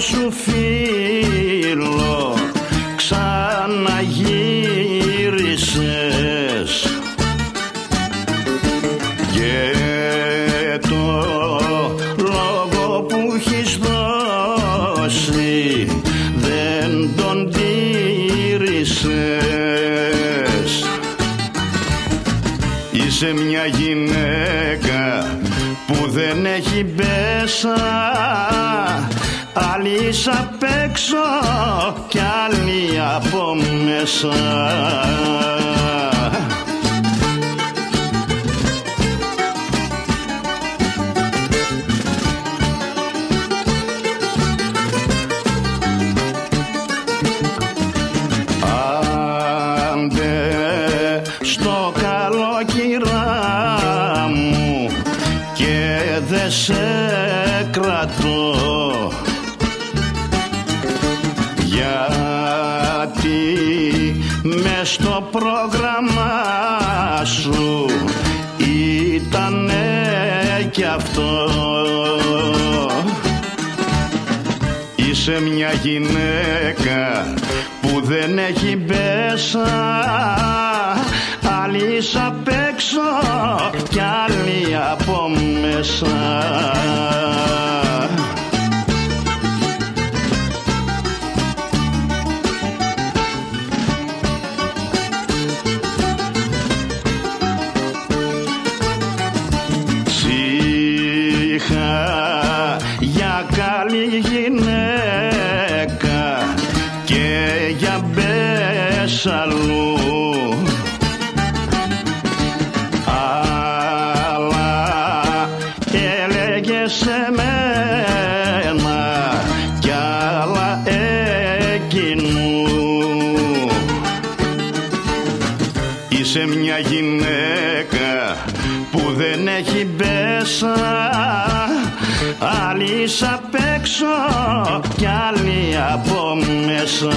σου φίλο ξαναγύρισες. Και το λόγο που έχεις δώσει δεν τον τήρησες. Είσαι μια γυναίκα που δεν έχει μπέσα Άλλη απ' έξω κι άλλη από μέσα. Άντε στο καλοκυρά μου και δε σε κρατώ με στο πρόγραμμα σου. Ήτανε κι αυτό. Είσαι μια γυναίκα που δεν έχει μπέσα. Άλλη απ' έξω κι άλλη από μέσα για καλή γυναίκα και για μπέσαλου αλλά Είσαι μια γυναίκα που δεν έχει μπέσα. Άλλη απ' έξω κι άλλη από μέσα